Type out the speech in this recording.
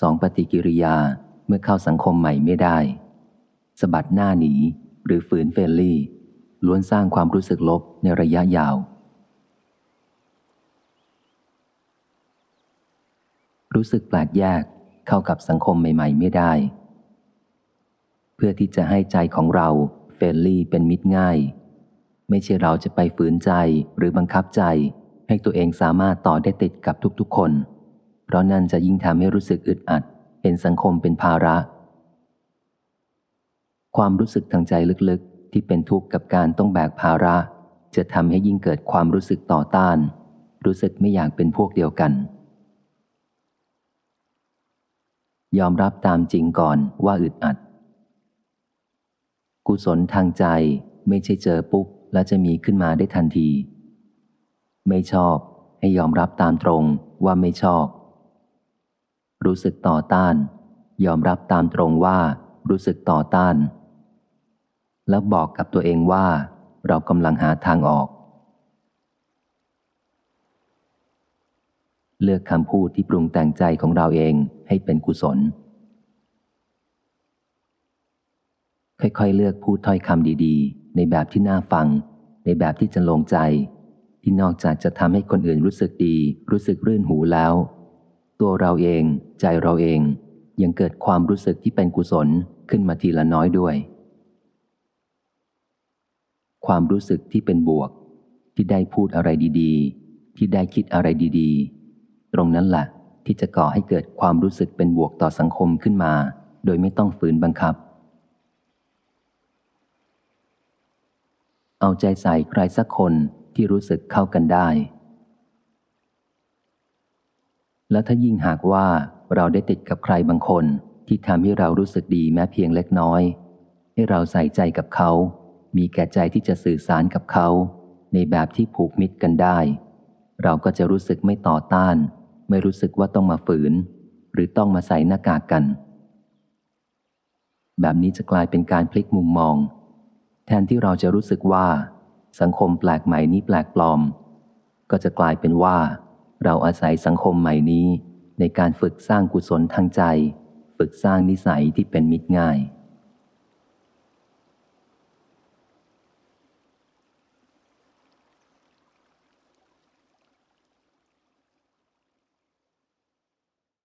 สองปฏิกิริยาเมื่อเข้าสังคมใหม่ไม่ได้สะบัดหน้าหนี หรือฝืน friendly ล้วนสร้างความรู้สึกลบในระยะยาว รู้สึกแปลกแยกเข้ากับสังคมใหม่ ๆ ไม่ได้ เพื่อที่จะให้ใจของเรา friendly เป็นมิตรง่าย ไม่ใช่เราจะไปฝืนใจหรือบังคับใจ ให้ตัวเองสามารถต่อได้ติดกับทุกๆคน เพราะนั่นจะยิ่งทำให้รู้สึกอึดอัดเห็นสังคมเป็นภาระ ความรู้สึกทางใจลึกๆ ที่เป็นทุกข์กับการต้องแบกภาระ จะทำให้ยิ่งเกิดความรู้สึกต่อต้าน รู้สึกไม่อยากเป็นพวกเดียวกัน ยอมรับตามจริงก่อนว่าอึดอัด กุศลทางใจไม่ใช่เจอปุ๊บแล้วจะมีขึ้นมาได้ทันที ไม่ชอบให้ยอมรับตามตรงว่าไม่ชอบ รู้สึกต่อต้าน ยอมรับตามตรงว่ารู้สึกต่อต้าน แล้วบอกกับตัวเองว่า เรากำลังหาทางออก เลือกคำพูดที่ปรุงแต่งใจของเราเองให้เป็นกุศล ค่อยๆ เลือกพูดถ้อยคำดีๆ ในแบบที่น่าฟัง ในแบบที่จะลงใจ ที่นอกจากจะทำให้คนอื่นรู้สึกดี รู้สึกรื่นหูแล้ว ตัวเราเอง ใจเราเอง ยังเกิดความรู้สึกที่เป็นกุศลขึ้นมาทีละน้อยด้วย ความรู้สึกที่เป็นบวก ที่ได้พูดอะไรดีๆ ที่ได้คิดอะไรดีๆ ตรงนั้นแหละที่จะก่อให้เกิดความรู้สึกเป็นบวกต่อสังคมขึ้นมา โดยไม่ต้องฝืนบังคับ เอาใจใส่ใครสักคนที่รู้สึกเข้ากันได้ แล้วถ้ายิ่งหากว่าเราได้ติดกับใครบางคนที่ทำให้เรารู้สึกดีแม้เพียงเล็กน้อย ให้เราใส่ใจกับเขา มีแก่ใจที่จะสื่อสารกับเขา ในแบบที่ผูกมิตรกันได้ เราก็จะรู้สึกไม่ต่อต้าน ไม่รู้สึกว่าต้องมาฝืน หรือต้องมาใส่หน้ากากกัน แบบนี้จะกลายเป็นการพลิกมุมมอง แทนที่เราจะรู้สึกว่า สังคมแปลกใหม่นี้แปลกปลอม ก็จะกลายเป็นว่า เราอาศัยสังคมใหม่นี้ในการฝึกสร้างกุศลทางใจ ฝึกสร้างนิสัยที่เป็นมิตรง่าย